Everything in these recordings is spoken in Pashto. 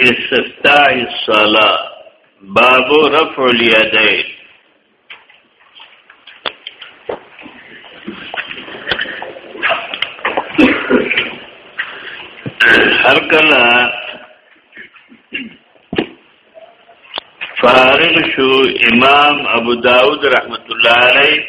استفتاء الصلاه باب رفع اليدين هر کله فارغ شو امام ابو داود رحمت الله علیه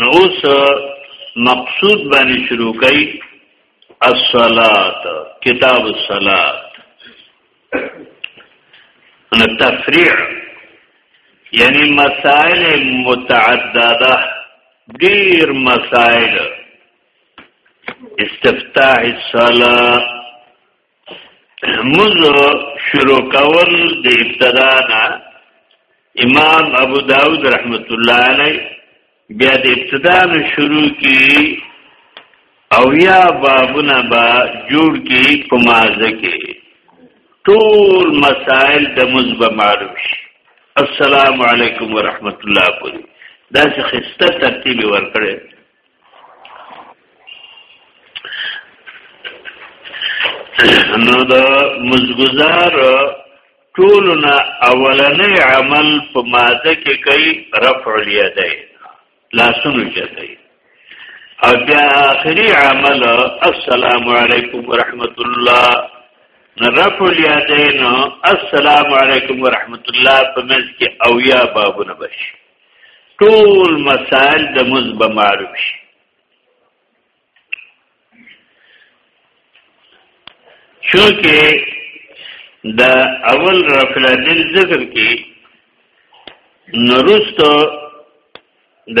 نو اوس مقصود باندې شروع کړي الصلات کتاب الصلات نو تفریع یعنی مسائل متعدده ډیر مسائل استفتاح الصلاه موز شروع کول د ابتدا نه امام ابو داود رحمت الله علیه بیا د ابتدا نه شروع کی او یا بابونه با جوړ کی په مازه کې ټول مسائل د موز به معلوم شي السلام علیکم ورحمت الله پوری دا څه خسته ترتیب ورکړي نو د مزګزار ټولنا اولنې عمل په ماده کې کوي رفع الیدین لاسونو چتای او بیا اخري عمل السلام علیکم ورحمت الله رفع الیدین السلام علیکم ورحمت الله په منځ کې او یا بابونه بشي ټول مسائل د مز به معلوم شي چونکه د اول رفل دل ذکر کې نورستو د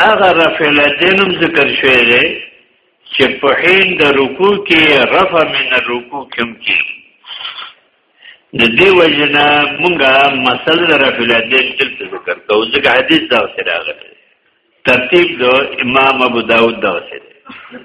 هغه رفع الیدین هم ذکر شوی دی چې په حین د رکوع کې رفع من الرکوع کم کی د دې وجنا مونږه مسل رفع الیدین دلته ذکر کوو ځکه حدیث دا سره راغلی ترتیب د امام ابو داود دا سره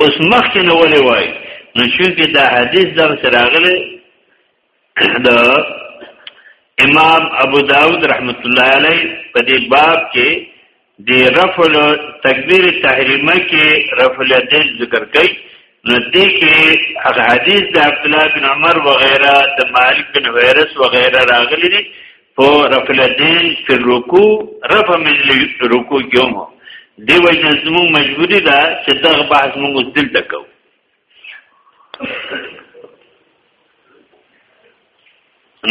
اوس مخکې نو ولې وای نو چې دا حدیث در سره راغلی د امام ابو داود رحمت الله علیه په دې باب کې د رفل تکبیر تحریمه کې رفل دین ذکر کړي نو دې کې هغه حدیث د عبد الله بن عمر وغیرہ د مالک بن حویرث وغیرہ راغلي دي په رکعتین فی الرکوع رفع مجل رکوع کوم دی وای نظمو مجبوری ده چې دغه بحث موږ دلته کوو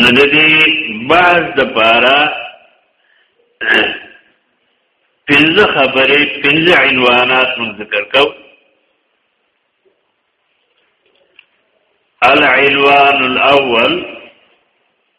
نو د دې بعض د پاره پنځه خبرې پنځه عنوانات موږ ذکر کوو العنوان الاول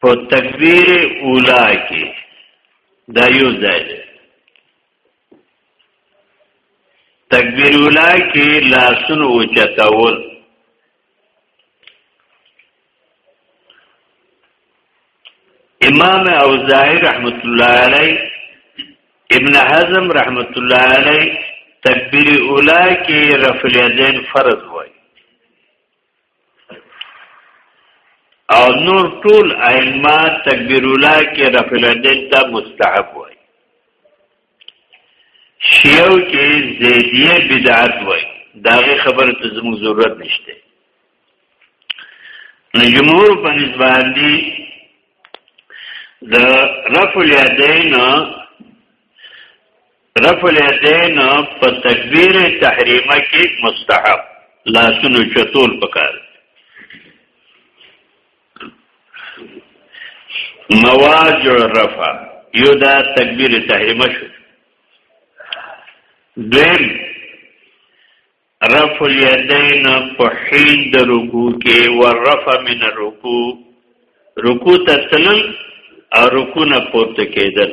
په تکبیر اولا کې دا یو ځای دی تکبیر اولا کې لاسونو اوچتول امام اوزاعی رحمت الله علی ابن حزم رحمت الله علی تکبیر اولا کې رفع الیدین فرض وای او نور ټول ائمه تکبیر الله کې رفع الیدین ته مستحب وای شیعو کې زیدیه بدعت وای داغه خبره ته زموږ ضرورت نشته نو جمهور په نسبت دي د رفع الیدین رفع الیدین په تکبیر تحریمه کې مستحب لاسونو چتول پکار مواج رفع یو دا تکبیر تحریمه شو دیم رفع الیدین په حین د رکوع کې ور رفع من الرکوع رکوع ته تلل او رکوع نه پورته کېدل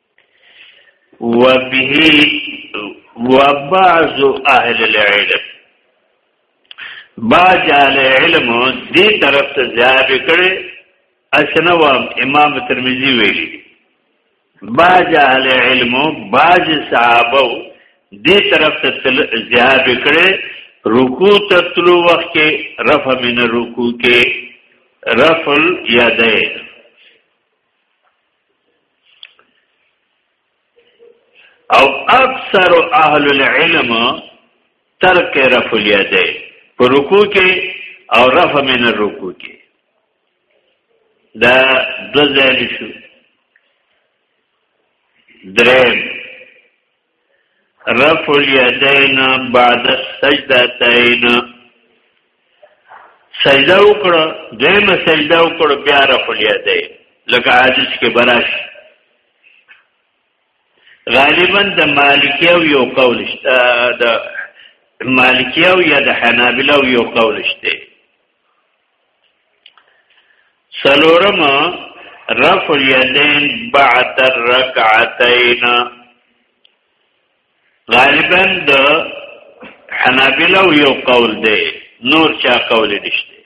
وبه وبعض اهل العلم باج اهل علم دې طرف ته ځاب کړي اسنو امام ترمذی ویلي باج اهل علم باج صحابه دې طرف ته ځاب کړي رکوع تطلو وخت کې رفع من رکوع کې رفل یادې او اکثر اهل العلم ترک رفع الیده په رکوع کې او رفع من الرکوع کې دا دو ځای شو درې رفع الیدین بعد السجدتین سجده وکړه دیمه سجده وکړه بیا رفع الیدین لکه حدیث کې براش غالبا د مالکیو یو قول شته د مالکیو یا د حنابلو یو قول شته سلورم رفع الیدین بعد الرکعتین غالبا د حنابلو یو قول دی نور چا قول نشته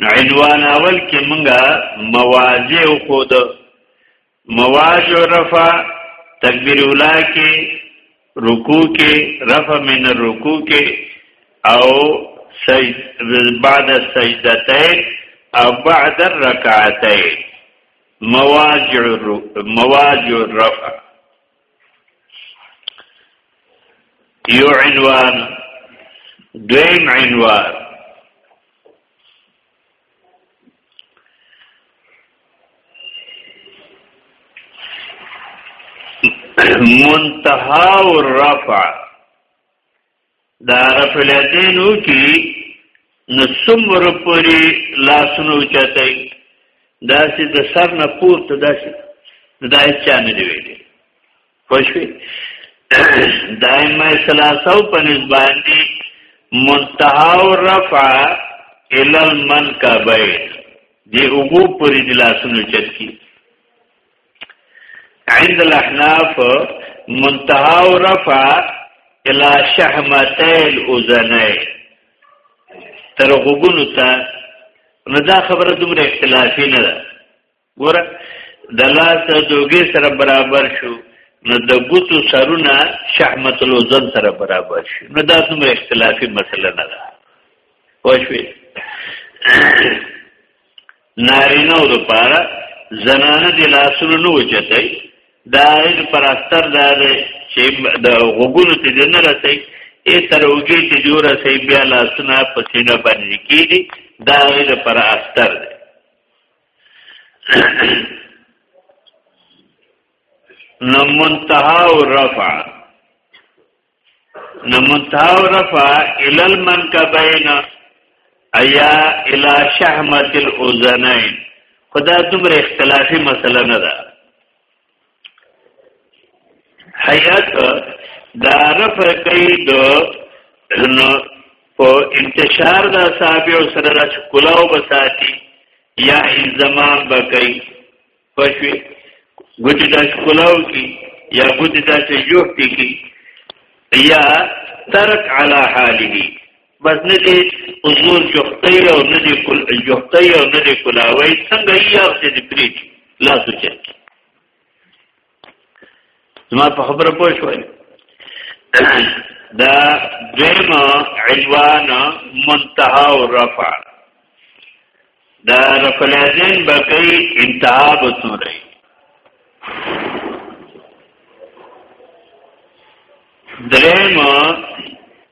عنوان اول کې مونږه مواضع خود مواج و رفع تکبیر اولا کې رکوع کې رفع من الرکوع کې او سجد بعد السجدتين او بعد الركعتين مواج مواج الرفع یو عنوان دویم عنوان منتها الرفع دا رفع الیدینو کی نو سمر پوری لاسونو چتای داسې د سر نه پورته داسې دا هیڅ چا نه دی ویلي پښوی دائمه ثلاثه په نسبت دي منتها او رفع ال المنکبین دی اوبو پوری د لاسونو چت کی عند الاحناف منتها او رفع الى شحمتیل اذنی تر غوګونو ته نو دا خبره دومره اختلافي نه ده ګوره د لاس د دوګې سره برابر شو نو د ګوتو سرونه شحمت الوزن سره برابر شي نو دا څومره اختلافي مسله نه ده وښوي نارینه د پاره زنانه د لاسونو نه وچتای دا د پراستر دا دی چې د غوګونو ته د نه رسي ای تر وګي ته جوړ رسي بیا لاسونه په سینه باندې کیږي دا د پر استر دی نو منتها او رفع نو منتها او رفع الى المنكبين ايا الى شحمه الاذنين خدا دومره اختلافي مسله نه ده حیات دا رفع کوي د نو په انتشار د اصحابو سره د کلاو بساتی یا زمان بکای پښوی ګوتی د کلاو کی یا ګوتی د جوړتی کی یا ترک علی حاله بس نه دي حضور جوختي او نه دي کل جوختي او نه دي کلاوي څنګه یې یار څه دي پریټ لا سوچي زما په خبره پوه شوي دا دویم عنوان منتها او رفع دا رفع لازم بقي انتها بسوري دریم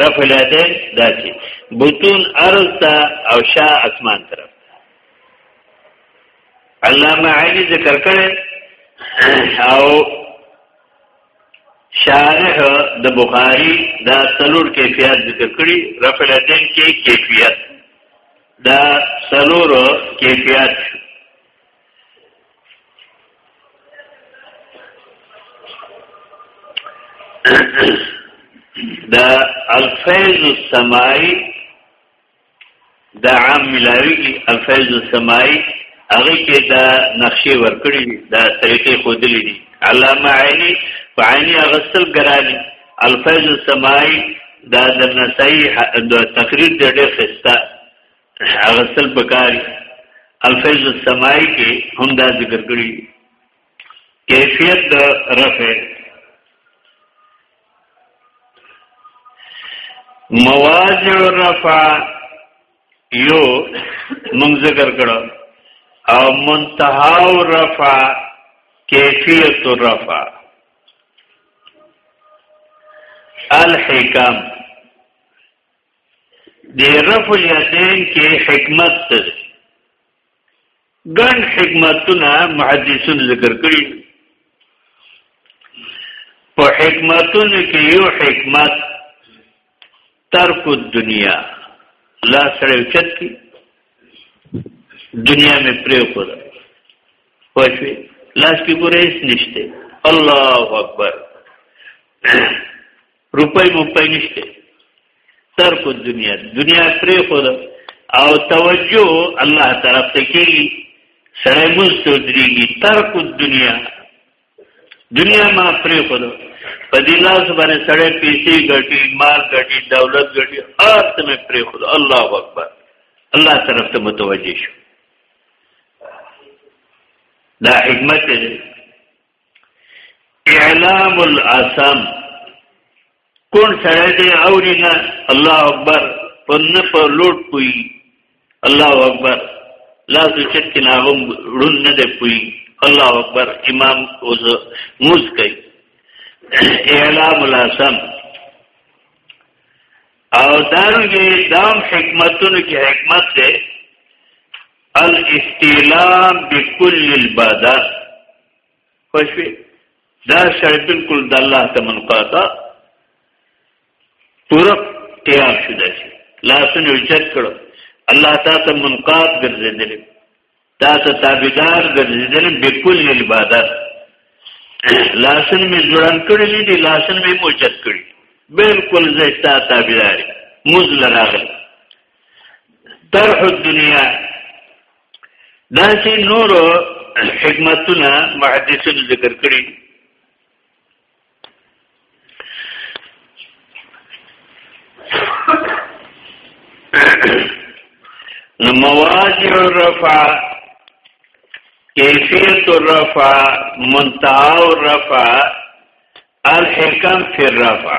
رفع الیدین دا چې بطون ارض ته او شا اسمان طرف علامه علی ذکر کړي او شارح د بخاری دا سلور کیفیت ذکر کړي رفع الیدین کې کیفیت دا سلور کیفیت دا الفیض السمائی دا عام ملاوی کی الفیض السمائی هغه کې دا نقشې ورکړي دا طریقې خودلې دي علامه عینی په عینی غسل ګرانی الفیض السمائی دا د نسائی د تقریر د ډېر خسته هغه سل پکاري الفیض السماعي کې هم دا ذکر کړی کیفیت د رفع مواضع الرفع یو مونږ ذکر کړو او منتها الرفع کیفیت الرفع الحکم دی رفع الیدین کې حکمت څه دی ګڼ حکمتونه محدثون ذکر کړی په حکمتونو کې یو حکمت ترک الدنیا لا سره چت کی دنیا مې پرې خورا پښې لاس کې ګورې نشته الله اکبر روپۍ موپۍ نشته ترک دنیا دنیا پرې خو او توجه الله طرف ته کیږي سره مستو دريږي ترک دنیا دنیا ما پرې خو په دې لاس باندې سړې پیسې ګټي مال ګټي دولت ګټي هر څه مې پرې خو الله اکبر الله طرف ته متوجه شو دا حکمت دی اعلام الاسم کون سره دی اوری نه الله اکبر په نه په لوټ پوي الله اکبر لا سوچت کې ناغم ړون نه دی پوي الله اکبر امام اوس موز کوي اعلام الاسم او دارنګه دام حکمتونو کې حکمت ده الاستیلام بكل البدا خوشوي دا شای بالکل د الله ته منقاطه پورا قیام شو داسي لاسونه وجد کړو الله تعالی ته منقاد ګرځیدل تا ته تابعدار ګرځیدل بكل العبادت لاسن می ځوړان کړی دي لاسن می موجد کړی بالکل زه تا تابعدار مزل راغلی طرح الدنیا دا چې نور حکمتونه محدثینو ذکر کړی نو مواجع الرفع کیفیت الرفع منتهى الرفع الحکم فی الرفع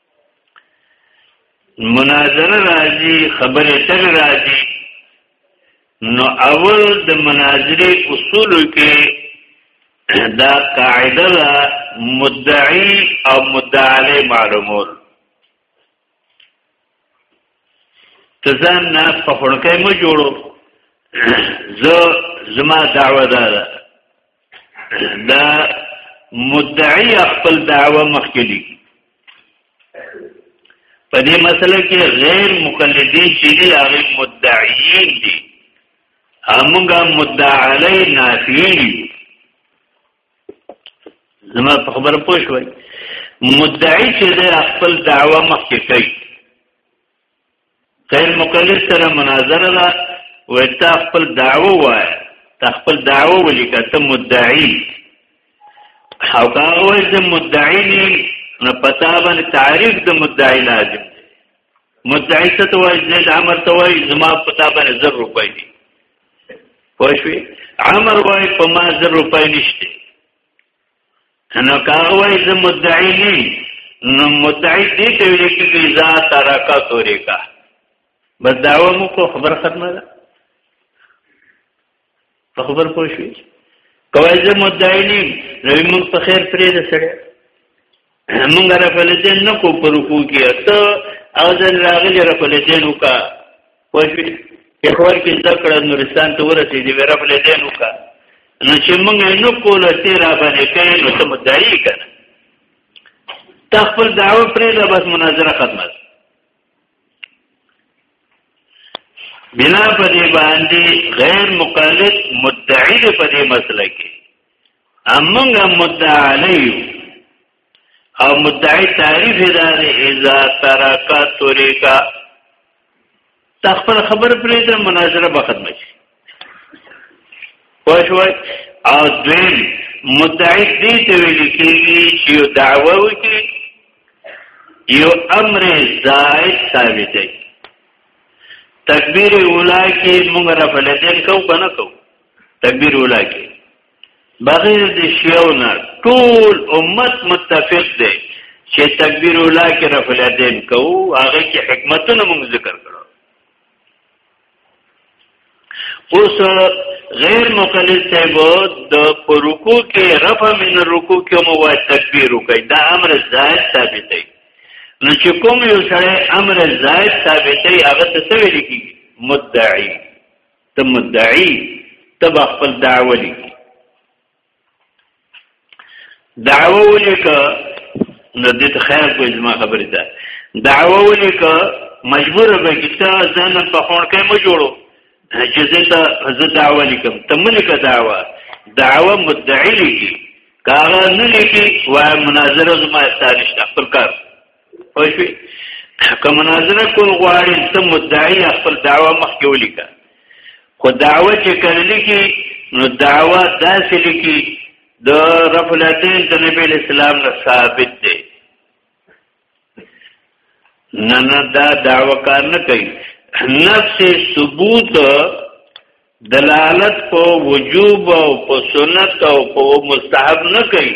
مناظره راځي خبرې تل راځي نو اول د مناظره اصول کې دا قاعده ده مدعی او مدعی معلومول تزان نه په خړکې مو جوړو زه زما دعوه ده دا مدعی خپل دعوه مخکې لیکي په دې مسله کې غیر مقلدین چې دي هغه مدعیین دي همغه مدعی نافی زما په خبره پوه شوي مدعی چې د خپل دعوه مخکې کوي غیر مقلد سره مناظره ده و تا خپل دعوه وای تا خپل دعوه ولیکه ته مدعی او هغه وای چې مدعی نه نو پتا باندې تعریف د مدعی لازم مدعی ته وای زید عمر ته وای زما پتا باندې زر روپۍ دي پوښوي عمر وای په ما زر روپۍ نشته نو کاوی زه مدعی نه نو مدعی دې ته ویل کېږي ذا ترکا توریکا بس دعوه مو کو خبر ختمه ده په خبر پوه شوي کوي زه مدعی نه نو موږ په خیر پرې ده سره موږ را فلسطین نه کو پر کو کې ته او ځل راغلی را فلسطین وکا وجوی اخوان کې ذکر نورستان ته ورسې دی ورب له دینو کا نو چې موږ نو کوله تیرا باندې کوي نو ته مدعي کړه تخپل دعوه پرې ده بس مناظره ختمه بنا په دې باندې غیر مقلد مدعی په دې مسله کې امنګ مدعی او مدعی تعریف دار اذا ترک طریقا تخبر خبر پرې د مناظره به ختم شي واښوي او دویم مدعی دې ته ویل کېږي چې یو دعوه وکړي یو امر زائد ثابت دی تکبیر اولا کې موږ رفع لدین کو کنه کو تکبیر اولا کې بغیر د شیو نه ټول امت متفق دی چې تکبیر الله کې رفع الیدین کوو هغه کې حکمتونه موږ ذکر کړو اوس غیر مقلد صاحب د رکوع کې رفع من رکوع کې مو وای تکبیر وکړي دا امر زائد ثابت دی نو چې کوم یو سره امر زائد ثابت دی هغه ته څه ویل کیږي مدعی ته مدعی تب خپل دعوه لیکي دعوه ولیکه نو دې ته خیر کوی زما خبرې ته دعوه ولیکه مجبور به کیته ځان په خون کې مو جوړو چې زه ته زه دعوه لیکم ته ملکه دعوه دعوه مدعی لیکي کاغه نه لیکي وای مناظره زما استاد خپل کار پښوی که مناظره کول غواړي ته مدعی خپل دعوه مخکې ولیکه خو دعوه چې کړل کی نو دعوه داسې لیکي د رفع الاتین د نبی اسلام نه ثابت دی نه نه دا دعوه کار نه کوي نفس ثبوت دلالت په وجوب او په سنت او په مستحب نه کوي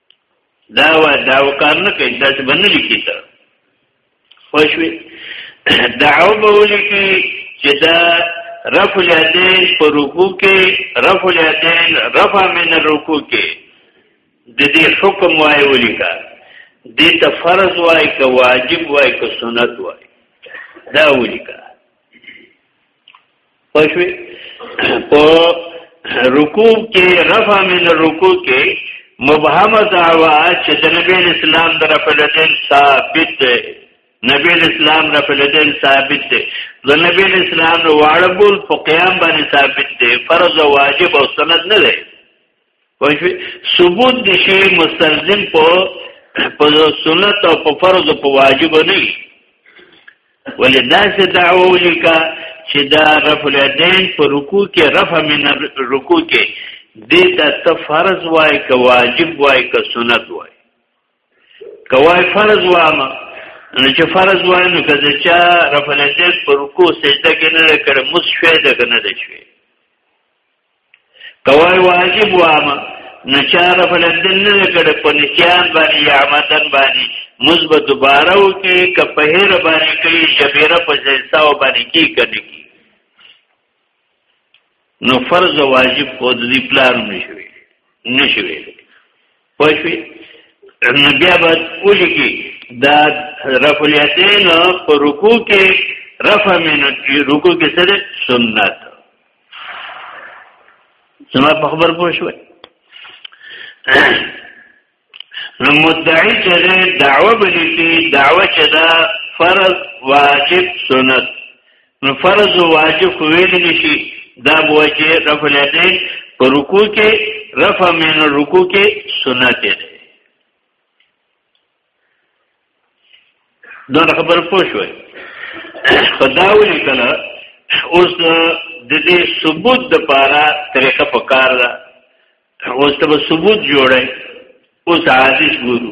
دا و دا وکړ نه کوي دا څه باندې لیکي ته خوشوي دعو به ولیکي چې دا رفع الیدین په رکوع کې رفع الیدین رفع من الرکوع کې د دې حکم وای ولیکا دې ته فرض وای که واجب وای که سنت وای دا ولیکا پښوی په رکوع کې رفع من رکوع کې مبهمه دعوا چې د نبی اسلام در په لدین ثابت ده نبی اسلام در په لدین ثابت ده د نبی اسلام نو واړبول په قیام باندې ثابت ده فرض او واجب او سنت نه ده وشوي ثبوت د شی مستلزم په په سنت او په فرض او په واجب نه وي ولې داسې دعوه ولیکا چې دا رفع الیدین په رکوع کې رفع من رکوع کې دې ته ته فرض وای که واجب وای که سنت وای که وای فرض وامه نو چې فرض وای نو که چا رفع الیدین په رکوع سجده کې نه کړ مس شوی ده که نه ده شوی کوای واجب وامه نشاره فلدن نه کړه په نسیان باندې یا عمدن باندې مثبت دوباره او کې کپهر باندې کوي شبیره په ځلسا او باندې کې کړي نو فرض واجب خود دی پلان نشوي نشوي پوه شوي نو بیا به اولی کی دا رفع الیتین په رکو کې رفع من رکو کې سره سنت زما په خبر پوه شوي نو مدعی چې دعوه بلی کی دعوه چې دا فرض واجب سنت نو فرض او واجب ویل نشي دا بوجه رفع الیدین په رکوع کې رفع من رکوع کې سنت دی دا خبر پوه شوي خدا ولي کله اوس د دې ثبوت د پاره طریقه په کار ده اوس ته ثبوت جوړه اوس حدیث ګورو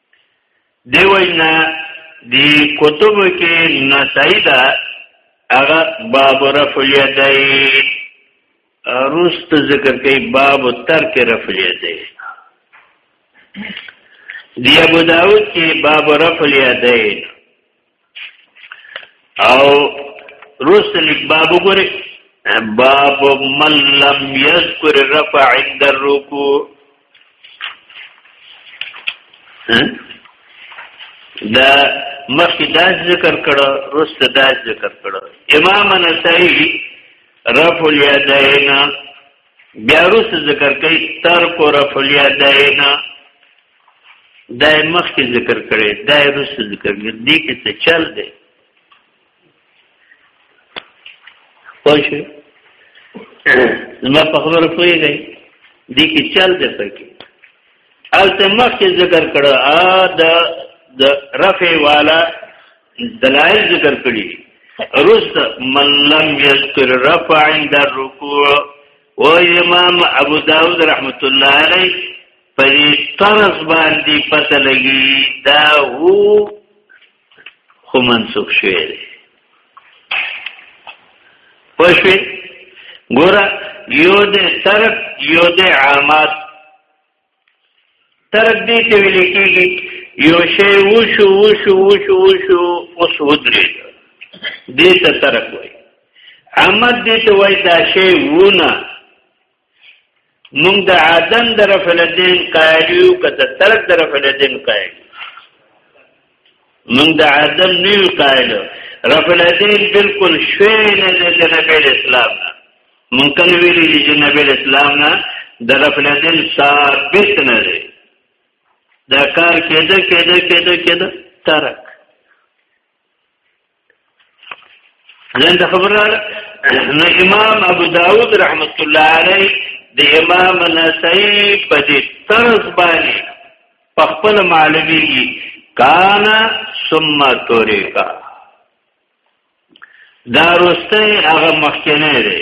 دی وینا دی کتب کې نسائی دا هغه باب رفع الیدین رست ذکر کوي باب ترک رفع الیدین دی ابو داود کې باب رفع الیدین او روس لیک باب وګوره باب من لم يذكر رفع عند الركوع دا مخکې دا ذکر کړه روس دا ذکر کړه امام نسائی رفع الیدین بیا روس ذکر کوي ترک رفع الیدین دا مخکې ذکر کړي دا رسو ذکر کړي دې کې څه چل دی خوښ زما په خبره پوهیږئ دې کې چل دی پکې او څه مخکې ذکر کړه ا د د رفع والا دلایل ذکر کړي رست من لم یذکر رفع عند الرکوع و امام ابو داود رحمت الله علیه په دې طرز باندې پته لګي دا وو خو منسوخ شوی دی پښې ګوره یو دې ترک یو دې عامات ترک دې ته ویل کېږي یو شی وشو وشو وشو وشو اوس ودرې دې ته ترک وایي عامت دې ته وایي دا شی ونه مونږ د عدم د رفع الدین قائل یو که د ترک د رفع الدین قائل مونږ د عدم نه قائل رفع الدین بالکل شوی نه د جناب اسلام نه مونږ کله ویلي چې جناب اسلام نه د رفع الدین ثابت نه دی دا کار کېده کېده کېده کېده ترک ځان ته خبره نو امام ابو داود رحمت الله علیه د امام نسائی په دې طرز باندې په خپل معلومی کانا ثم توریکا دا رسته هغه مخکنه دی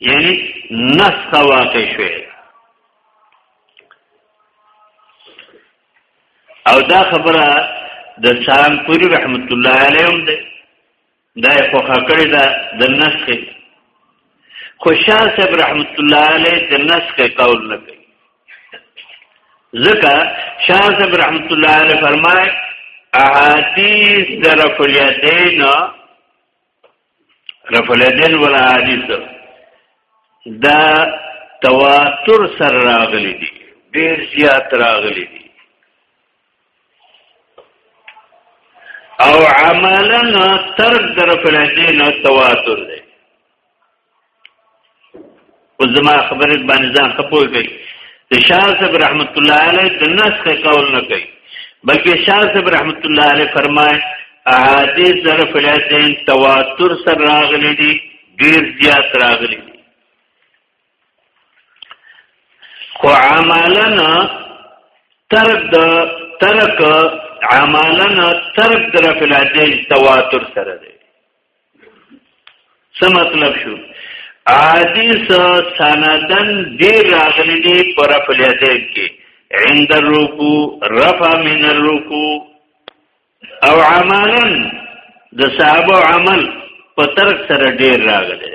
یعنی نسخ واقع شوی او دا خبره د شام پوری رحمت الله علیهم ده دا خو خکړه ده د نسخ خو شاه صاحب رحمت الله علیه د نسخ قول نه کوي ځکه شاه صاحب رحمت الله علیه فرمایي احادیث در فلیتین رفع الیدین ولا حدیث دا تواتر سر راغلی دی ډیر زیات راغلی دی او عملا ترک در فلدین تواتر دی او زما خبرت باندې ځان خپوي کوي د شاه صاحب رحمت الله علیه د نسخ قول نه کوي بلکې شاه صاحب رحمت الله علیه فرمای احادیث در فلاتین تواتر سره راغلي دي ډیر زیات راغلي دي خو عملنا ترک د ترک عملنا ترک در فلاتین تواتر سره دی څه مطلب شو حدیث سندن ډیر راغلی دی پر فلیتین کې عند الرکوع رفع من الرکوع او عملا د صحابه عمل په ترک سره ډیر راغلی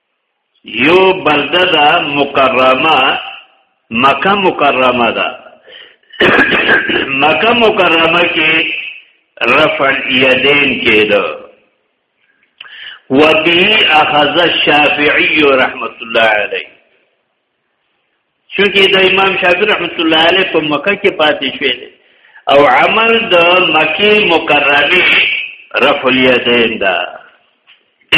یو بلده دا مکرمه مکه مکرمه دا مکه مکرمه کې رفع الیدین کېده وبه اخذ الشافعی رحمت الله علیه چونکی د امام شافعی رحمت الله علیه په مکه کې پاتې شوی دی او عمل د مکی مکرمه رفع الیدین دا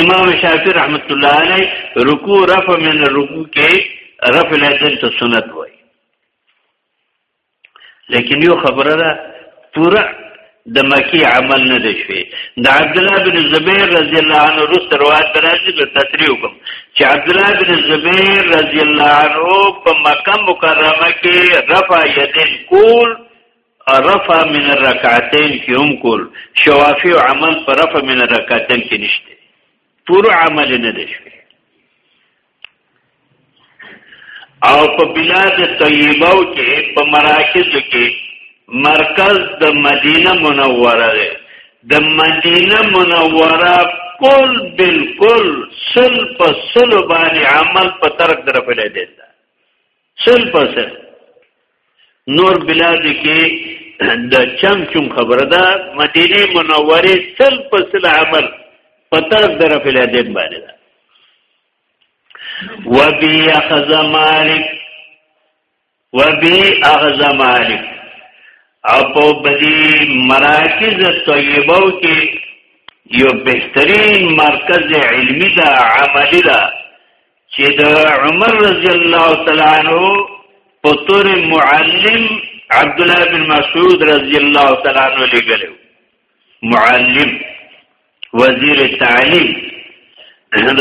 امام شافعی رحمت الله علیه رکوع رفع من رکوع کې رفع الیدین ته سنت وای لیکن یو خبره ده پورا د مکی عمل نه دی شوی د عبد الله بن زبیر رضی الله عنه روس روایت درازي به تسریع وکم چې عبد الله بن زبیر رضی الله عنه په مکه مکرمه کې رفع یدین کول رفع من الرکعتین کې هم کول شوافی عمل پر رفع من الرکعتین کې نشته پورا عمل نه دی شوی او په بلاد طیبه او کې په مراکز کې مرکز د مدینه منوره دی د مدینه منوره کل بالکل سل په سل باندې عمل په ترک در په لید سل پرسه نور بلاد کې د چم چم خبره ده مدینه منوره سل پسل عمل په طرف در فلادین باندې ده وبي اخذ مالک وبي اخذ مالک او په بدی مراکز طیبو کې یو بهترین مرکز علمی ده عملی ده چې د عمر رضی الله تعالی عنہ په تور معلم عبد الله بن مسعود رضی الله تعالی عنہ لګل معلم وزیر تعلیم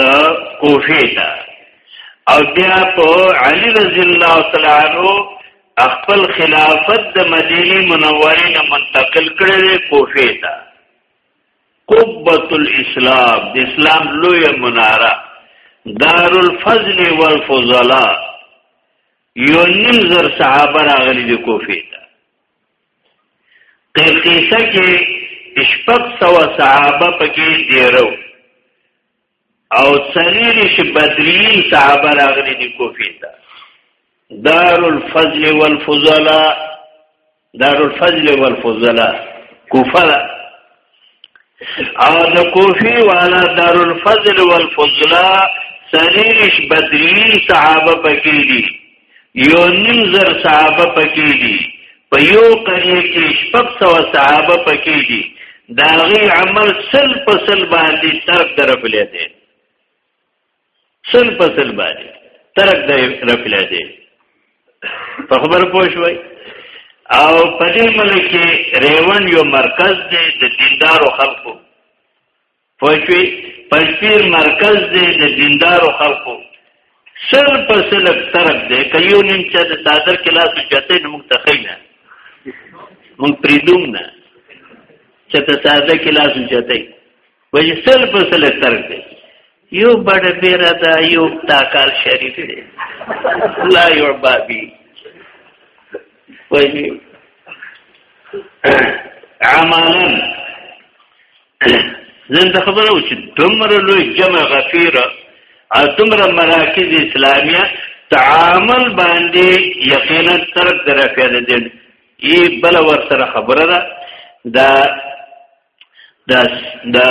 دا کوفه تا او بیا په علی رضی الله تعالی عنہ خپل خلافت د مدینه منوره نه منتقل کړي کوفه تا قبت الاسلام د اسلام لوی مناره دار الفضل والفضلاء یو نیم زر صحابه راغلي د کوفه ته قیسه کې شپږ سو صحابه پکې دیرو او څلوری شي بدرین صحابه راغلي دي کوفی ته دار الفضل والفضلاء دار الفضل والفضلاء کوفه او د کوفی والا دار الفضل والفضلاء سریش بدرین صحابه پکې دي یو نیم زر صحابه پکې دي په یو قریه کې شپږ سو صحابه پکې دي دا غي عمل سل په سل باندې ترک درپلې دي سل په سل باندې ترک درپلې دي په خبر پوه شوي او په دې ملک کې ریوان یو مرکز دی د دیندارو خلکو پښوی پښپیر مرکز دی د دیندارو خلکو سل په سل طرف دی که یو نیم چا د صادر کلاس چته نه موږ تخینه موږ پریدوم نه چې ته صادر کلاس چته وایي سل په سل طرف دی یو بڑ بیرا دا یو تاکال شریف دی لا یو بابی وایي عمالا زنده خبره و چې دومره لوی جمع غفیره او دومره مراکز اسلامیه تعامل باندې یقینا طرف درکه نه دي ای بل ور سره خبره ده دا دا دا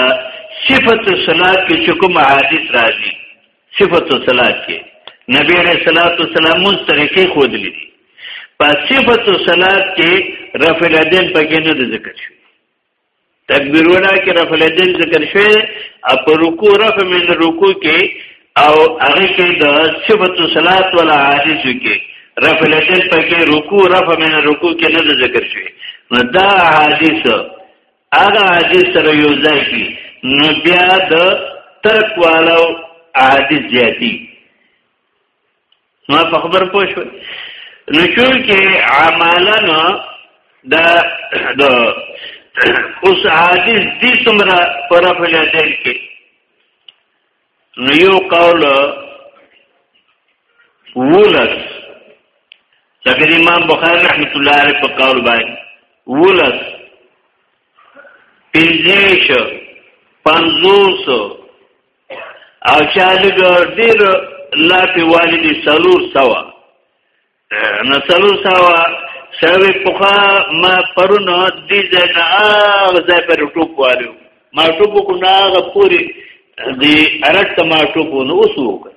صفت صلات کې چې کوم حدیث راځي صفت صلات کې نبی رسول الله صلی الله علیه وسلم مستریفي خود لیدي په صفت صلات کې رفع الدین په کې نه ذکر شوی تکبیرونه کې رفع الیدین ذکر شوی او په رکوع رفع من رکوع کې او هغه کې د صفت الصلات ولا عاجز کې رفع الیدین په کې رکوع رفع من رکوع کې نه ذکر شوی نو دا عاجز هغه عاجز سره یو ځای کې نو بیا د ترک والو عاجز زیاتی ما په خبر پوه شو نو چون کې عملنا دا د اوس حدیث دې څومره پر خپل ځای کې نو یو قول ولس ځکه امام بخاری رحمت الله علیه په قول باندې ولس پنځه شو پنځوسو او چا لګ ډیر لا په والدي سلور سوا نه سلور سوا شاوی پخا ما پرونو دی ځای نه هغه ځای پر ټوپ والو ما ټوپ کو نه هغه پوری دی ارټ ما ټوپ نو اوس وکړ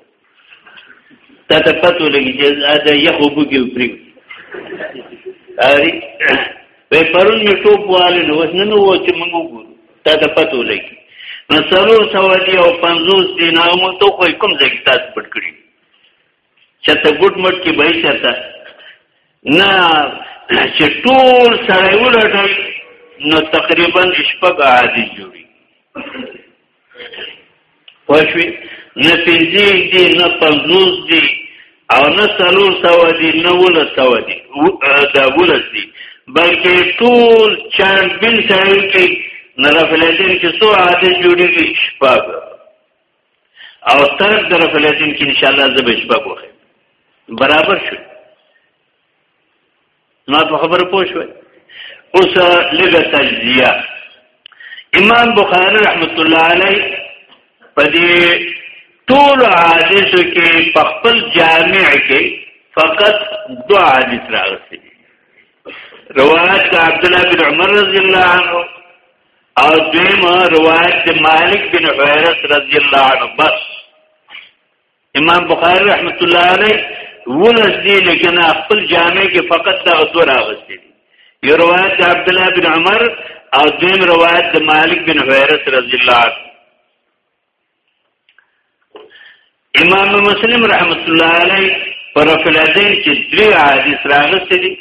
تا ته پته لګی چې دا یو خو بوګي پرې اری په پرون می ټوپ والي نو وسنه نو چې موږ وګورو تا ته پته لګی نو سلو سوالي او 50 دینار مو ته خو کوم ځای کې تاسو پټ کړی چې ته ګډ مټ کې به شته نه چې ټول سره ولټای نو تقریبا شپږ عادي جوړي پښوی نه پنځه دي نه پنځوس دي او نه څلور سو دي نه ول سو دي دا ول دي بلکې ټول چاند بن سره کې نه رفلتین کې سو عادت جوړیږي شپږ او تر در رفلتین کې ان شاء الله زب شپږ وخت برابر شو ما په خبره پوه شوي اوس لږه تجزیه امام بخاری رحمت الله علی په دې ټول حدیثو کې په خپل جامع کې فقط دو حدیث راغلي روایت عبد الله بن عمر رضی الله عنه او دیم روایت مالک بن حیرس رضی الله عنه بس امام بخاری رحمت الله علیه ولس دی لیکن خپل جامع کې فقط دا دو راغستې دي یو روایت د عبد الله بن عمر او دیم روایت د مالک بن حویرث رضی الله عنه امام مسلم رحمت الله علیه پر فلادین کې درې حدیث راغستې دي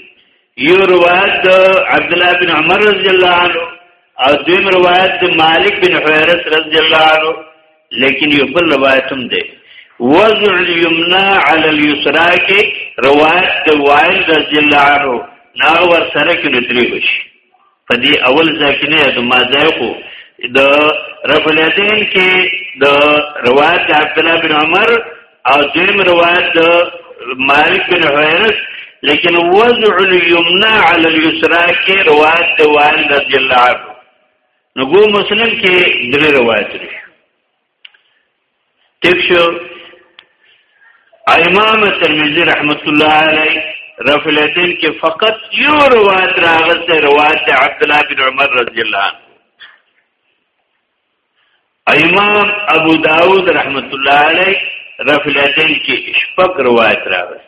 یو روایت عبد الله بن عمر رضی الله عنه او دویم روایت مالک بن حویرث رضی الله عنه لیکن یو بل روایت هم دی وضع الیمنا علی الیسرا کې روایت د وائل رضی الله عنه ناغ ور سره کې نتری بشي په دې اول ځای کې نه یادو ما ځای خو د رفع الیدین کې د روایت د عبد الله بن عمر او دیم روایت د مالک بن حویرس لیکن وضع الیمنا علی الیسرا کې روایت د وائل رضی الله عنه نو ګو مسلم کې درې روایت لري تفسیر امام ترمذی رحمت الله علیه رفلتین کې فقط یو روایت راغسته روایت عبد الله بن عمر رضی الله عنه امام ابو داود رحمت الله علیه رفلتین کې شپږ روایت راغسته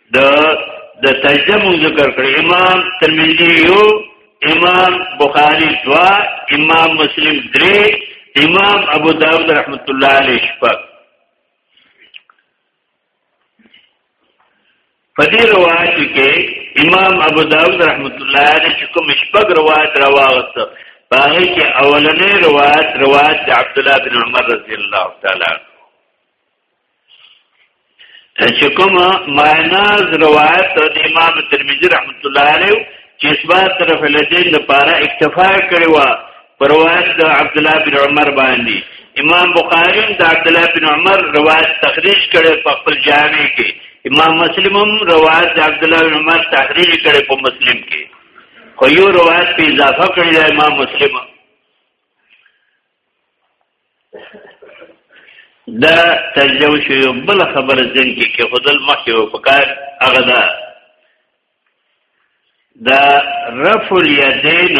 د د تجمع ذکر کړ امام ترمذی یو امام بخاری دوا امام مسلم درې امام ابو داود رحمت الله علیه شپږ په دې روایت کې امام ابو داود رحمت الله علیه چې کوم شپږ روایت راوغست باغی کې اولنې روایت روایت عبد الله بن عمر رضی الله تعالی چې کوم معناز روایت د امام ترمذی رحمت الله علیه چې اثبات طرف لدین لپاره اکتفا کړی و پر روایت د عبد الله بن عمر باندې امام بخاری د عبد الله بن عمر روایت تخریج کړي په خپل جامع کې امام مسلم هم روایت د عبد الله بن عمر تخریج کړي په مسلم کې خو یو روایت په اضافه کړی د امام مسلم دا تجربه شو یو بل خبره ځین کې کې خدل مخې او پکار هغه دا دا رفع الیدین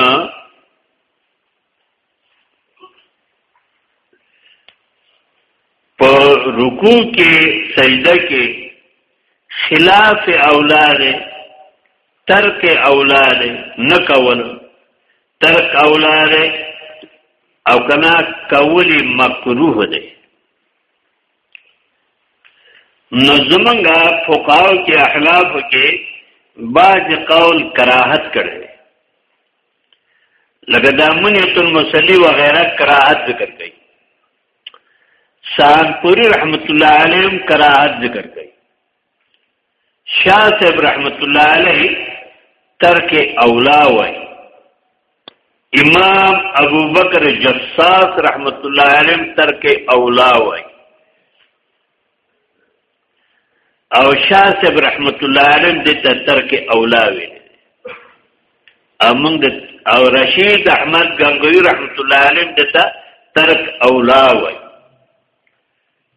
په رکوع کې سجده کې خلاف اولاده ترک اولاده نکول ترک اولاده او کنا کولی مکروه دی نو زمنګا فقاو کې احلاف کې باج قول کراهت کړي لکه دامنیت المسلی و غیره کراهت ذکر کړي سانپوری رحمت الله علیهم کراهت ذکر کړي شاه صاحب رحمت الله علیه ترک اولا وای امام ابو بکر جساس رحمت الله علیه ترک اولا وای او شاه صاحب رحمت الله علیه د ترک اولا وی امون د او رشید احمد غنگوی رحمت الله علیه د ترک اولا وای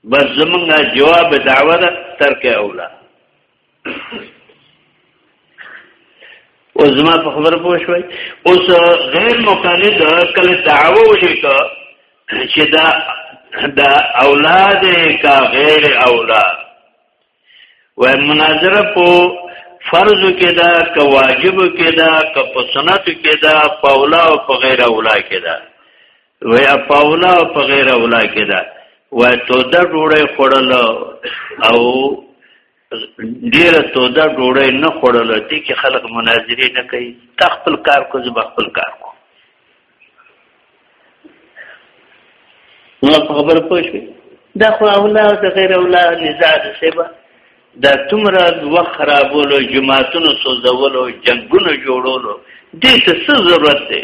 بس زمونږه جواب دعوه ده ترک اولا او زما په خبر پوه شوي اوس غیر مقلد کله دعوه ولیکه چې دا دا اولاد کا غیر اولاد و مناظره په فرض کې دا که واجب کې دا که په سنت کې دا په اولا او په غیر اولا کې دا و یا په اولا او په غیر اولا کې دا و تو دا ډوړې خړل او ډیره تو دا ډوړې نه خړل دي کې خلک مناظره نه کوي تخپل کار کو زب خپل کار کو نو په خبره پوه شوي دا خو اولا د غیر اولا نزاع د سیبا دا تمره وخت خرابولو جماعتونو سوزولو جنگونو جوړولو دې ته څه ضرورت دی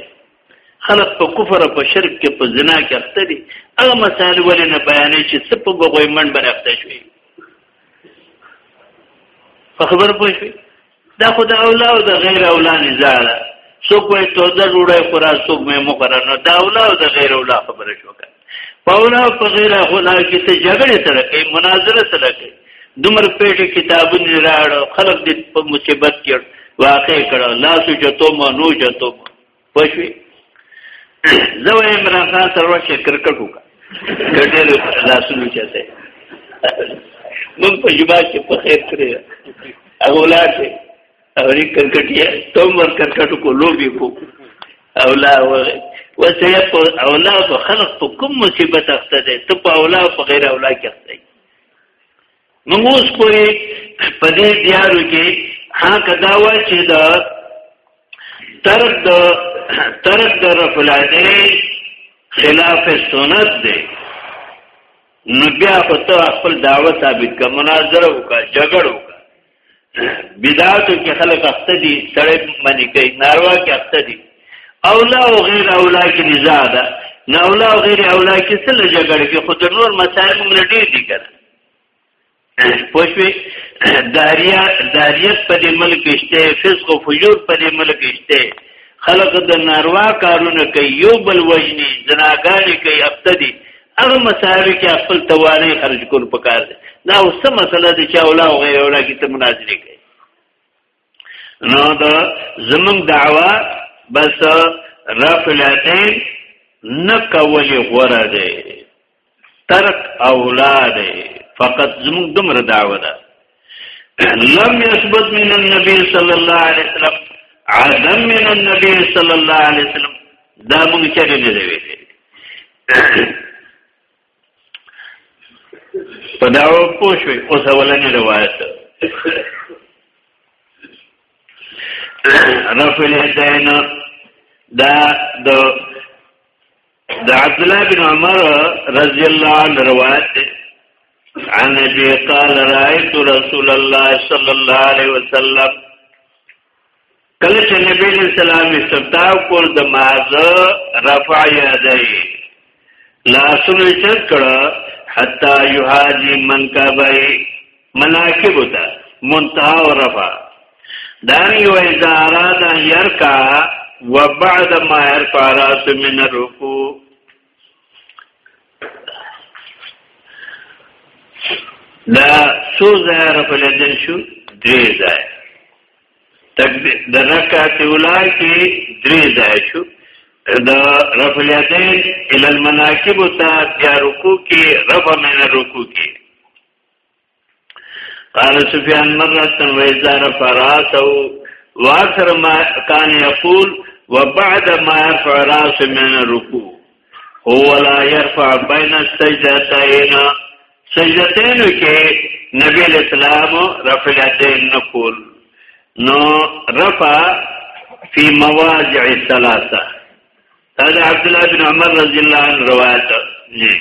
خلک په کفر او په شرک کې په زنا کې اخته دي هغه مسائل ولې نه بیانې چې څه په بغوي من باندې اخته شوي په خبر پوه شوي دا خو د اولا او د غیر اولا نزاع ده څوک وایي تو د ډوډۍ خورا څوک مې مقرر نه دا اولا او د غیر اولا خبره شو کړه په اولا او په غیر اولا کې ته جګړه سره کوي مناظره سره کوي دومر پېټه کتابونه راړو خلک دې په مصیبت کې واقع کړه لا سوچتو مو نو جتو پښوی زه وې عمران خان سره ورشه کرکټ وکړه کډېر لاسونه چته مونږ په جبا کې په خیر کړی هغه لا چې اوري کرکټ یې تم ور کرکټ کو لوبي کو او لا وسه په او لا په خلق په کوم مصیبت اخته ده ته په او لا په غیر او لا کې اخته موږ اوس پوری په دې دیارو کې ها کدا و چې دا ترک د ترک د رفلاده خلاف سنت دی نو بیا په تو خپل دعوه ثابت کا مناظره وکا جګړه وکا بدعاتو کې خلک اخته دي سړی منی کوي ناروا کې اخته دي اولا او غیر اولا کې نزاع ده نه اولا او غیر اولا کې څه لږګړ کې خو د نور مسائل موږ ډېر دي کړه پوښوي داریا داریت په دې ملک شته فسق او فجور په دې ملک شته خلق د ناروا کارونه کوي یو بل وجني زناګانی کوي افتدي هغه مسایل کې خپل توانې خرج کول پکار دي دا اوس مسله دي چې اولا او غیر اولا کې ته مناظره کوي نو دا زمون دعوا بس رفع الاتین نه کولی غوره دی ترک اولا دی فقط زمون دمر دعوه ده لم يثبت من النبي صلى الله عليه وسلم عدم من النبي صلى الله عليه وسلم دا مونږ چې نه دی ویلي په دا پوښوي اوس اولنې روایت رفل هداینا دا د د عبد الله بن عمر رضی الله عنه روایت ده عن ابي قال رايت رسول الله صلى الله عليه وسلم کله چې نبی له سلام استفتاح کول د مازه رفع یادای لاسونه چت کړه حتا یحاجی من کبای مناکب ته منتها او رفع دانی و اذا اراد ان يركع وبعد ما يرفع راس من الركوع دا سو زهره په لندن شو درې ځای تکبیر د رکعت اولا کې درې ځای شو د رفع الیدین ال المناکب ته بیا رکوع کې رفع من رکوع کې قال سفیان مرتن و ازار فراسو واخر ما کان یقول و بعد ما يرفع راس من رکوع هو لا يرفع بين السجدتين سجدتين کې نبی اسلام رفع یدین نقول نو رفع فی مواجع ثلاثه هذا عبد الله بن عمر رضی الله عنه روایت جی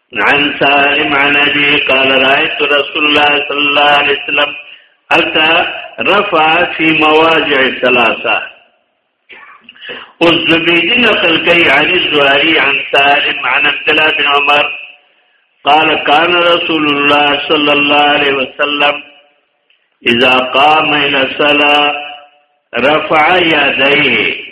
عن سالم عن ابي قال رايت رسول الله صلى الله عليه وسلم اتى رفع في مواضع ثلاثه والزبيدي نقل کوي عن الزهري عن سالم عن عبد الله بن عمر قال كان رسول الله صلى الله عليه وسلم اذا قام الى الصلاه رفع يديه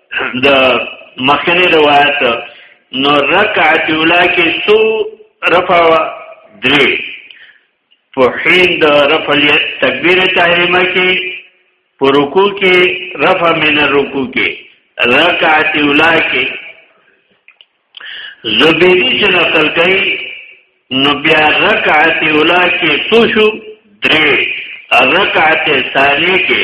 د مخکنی روایت نو رکعت اولا کې سو رفع درې په حين د رفع تکبیر تحریمه کې په رکوع کې رفع من رکوع کې رکعت اولا کې زبیری چې نقل کوي نو بیا رکعت اولا کې سو شو درې رکعت ثانی کې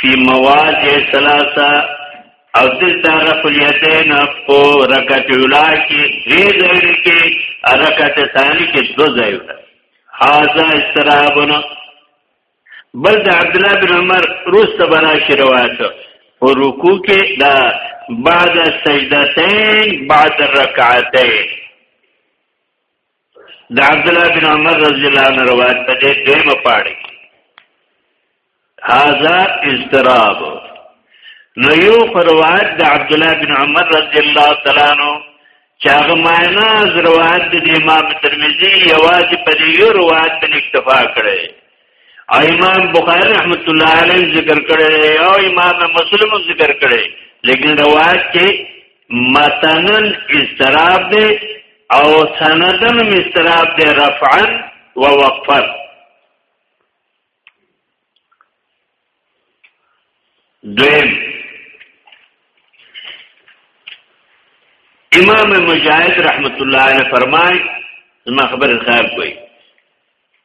فی مواضع ثلاثه او دلته رفع الیدین په رکعت اولا کې درې ځایونه کې رکعت ثانی کې دو ځایونه هاذا استرابنا بل د عبد الله بن عمر روس ته براشي روایت او رکوع کې دا بعد سجدتين بعد الركعتين د عبد الله بن عمر رضی الله عنه روایت په دې دیمه پاړي هاذا اضطراب نو یو روایت د عبد الله بن عمر رضی الله تعالی عنہ چاغه معنا روایت د امام ترمذی یوازې په یو روایت باندې اکتفا کړي امام بخاری رحمت الله علیه ذکر کړی او امام مسلم ذکر کړی لیکن روایت کې متنن استراب دی او سندن استراب دی رفعا و وقفا دویم امام مجاهد رحمت الله علیه فرمای ما خبر خیال کوي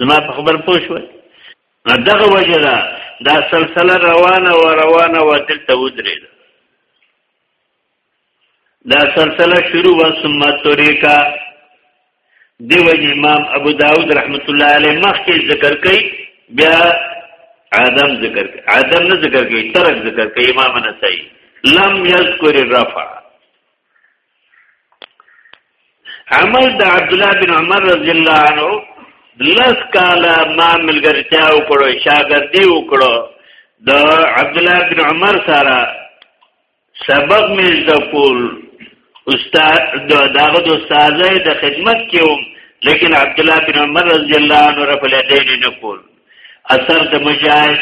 زما په خبر پوه شوئ نو دغه وجه ده دا سلسله روانه و روانه و دلته ودرېده دا سلسله شروع و ثم طریقه دی وجه امام ابو داود رحمت الله علیه مخکې ذکر کوي بیا عدم ذکر کوي عدم نه ذکر کوي ترک ذکر کوي امام نسائی لم یذکر الرفع عمل د عبد الله بن عمر رضی الله عنه لس کاله ما ملګرتیا وکړو شاګردي وکړو د عبد الله بن عمر سره سبق مې زده کول استاد داغه د استاده د خدمت کېوم لیکن عبد الله بن عمر رضی الله عنه رفل دین نه کول اثر د مجاهد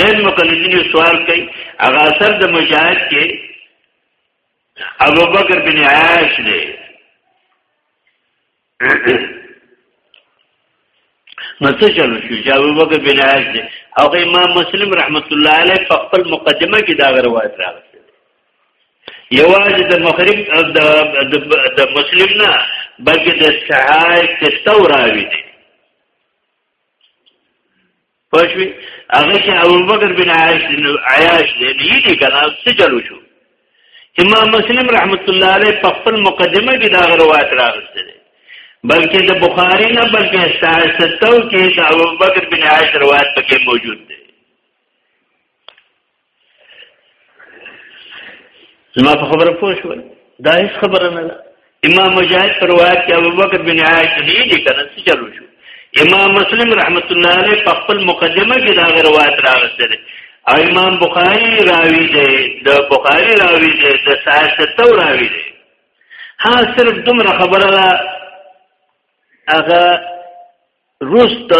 غیر مقلدین سوال کوي هغه اثر د مجاهد کې ابو بکر بن عیاش دی نو څه چلو شو چې ابو بکر بن عیاش دی او امام مسلم رحمت الله علیه په خپل مقدمه کې دا روایت راغلی یوازې د مغرب د مسلم نه بلکې د صحای کستو راوي دي پښوی هغه چې ابوبکر بن عیاش عیاش دې دې کنا څه چلو شو امام مسلم رحمت الله علیه په خپل مقدمه کې دا روایت راغسته دي بلکې د بخاری نه بلکې ساستو کې د ابوبکر بن عیاش روایت پکې موجود دي زما په خبره پوه شو دا هیڅ خبره نه ده امام مجاهد پر روایت کې ابوبکر بن عائش دی دي کنه څه چلو شو امام مسلم رحمت الله علیه په خپل مقدمه کې دا روایت راغسته ده او امام بخاری راوی دی د بخاری راوی دی د ساعت راوی دی ها صرف دومره خبره ده هغه روست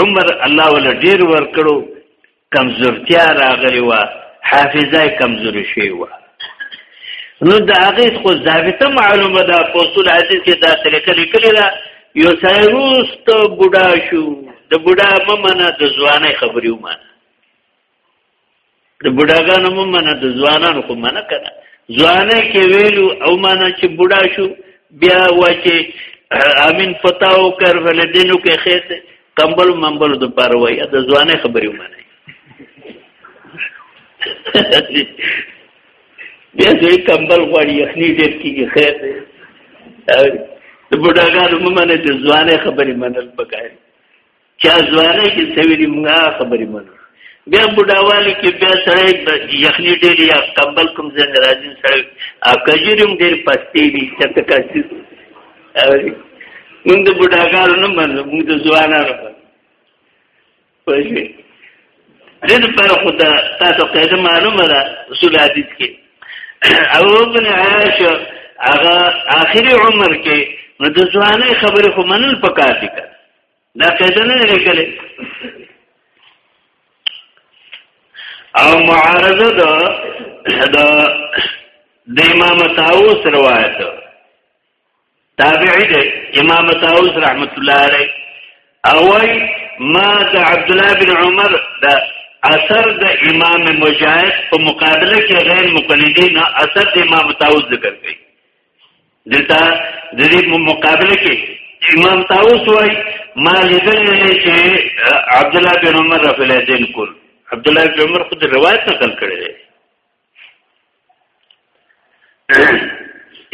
عمر الله ول ډیر ور کړو کمزورتیا راغلی و حافظه کمزوري شوی و نو د هغه خو ضابطه معلومه ده په اصول حدیث کې دا طریقه لیکلې ده یو سړی روست بوډا شو د بوډا ممنه د ځواني خبرې ومنه د بډاګانو مو منه د ځوانانو خو منه کنه ځوانه کې ویلو او معنا چې بډا شو بیا واچې امین فتاو کر ول دینو کې خیر دی کمبل ممبل د پاره وای د ځوانه خبرې ومنه بیا دوی کمبل غواړي یخني ډېر کیږي خیر دی د بډاګانو مو منه د ځوانه خبرې منل پکاره چا ځوانه کې سویلی موږ خبرې منو بیا بډاوالی کې بیا سره یخنی ډېر یا کمبل کوم ځای راځي سره او کجورم ډېر پستې دي چې تکاسي موږ د بډاګانو نه منو موږ د ځوانانو پښې دین پر خدا تاسو قاعده معلومه ده اصول حدیث کې او ابن عائش هغه آخري عمر کې نو د ځواني خبره خو منل پکار دي دا قاعده نه لیکلې او معارضه د د د امام طاووس روایت تابعی دی امام طاووس رحمت الله علیه او وای ما د عبد الله بن عمر د اثر د امام مجاهد په مقابله کې غیر مقلدین اثر د امام طاووس ذکر کړي دلته د دې مقابله کې امام طاووس وايي ما لیدل نه چې عبد الله بن عمر رفع اليدين کول عبد الله بن عمر خود روایت نقل کړی دی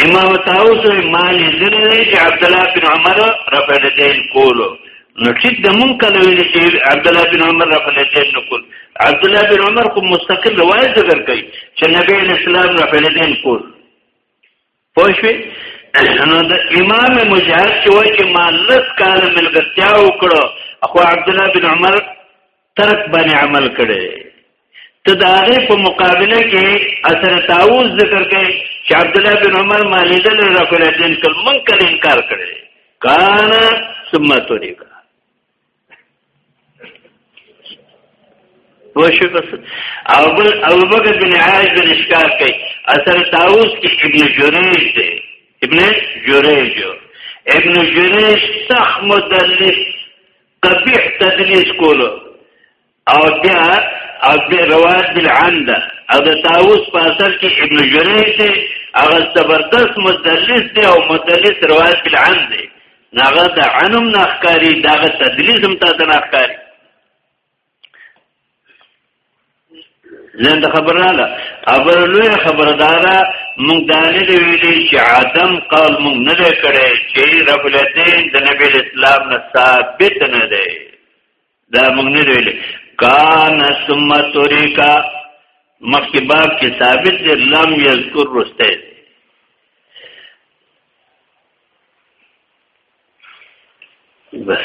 امام طاووس ما لیدل نه چې عبد الله بن عمر رفع اليدين کول نو ټیک د مونږ کله ویل چې عبد الله بن عمر رفع اليدين نقول عبد الله بن عمر خو مستقل روایت ذکر کوي چې نبی اسلام رفع اليدين کول پوښوي نو د امام مجاهد چې وایي چې ما لس کال ملګرتیا وکړو اخو عبد الله بن عمر ترک باندې عمل کړي ته د هغه په مقابله کې اثر تاوز ذکر کړي چې عبد الله بن عمر ما لیدل رفل دین کل من کل انکار کړي کان ثم توریکا او بل ابو بکر بن عائش بن اشکار کوي اثر تاوس کې ابن جریج دی ابن جریج ابن جریج سخ مدلس قبیح تدلیس کولو او بیا او بیا روایت بالعن ده او د تاوس په اثر کې ابن جریج دی هغه زبردست مدلس دی او مدلس روایت بالعن دی هغه د عنم نخکاری دغه تدلیس هم ته نخکاری زند خبراله ابر لوی خبردارا مونږ دانه دی ویلي چې عدم قول مونږ نه کړي چې رب العالمین د نبی اسلام نه ثابت نه دی دا موږ نه ویل کان ثم طریقا مخکې باب کې ثابت دی لم یذکر رسته بس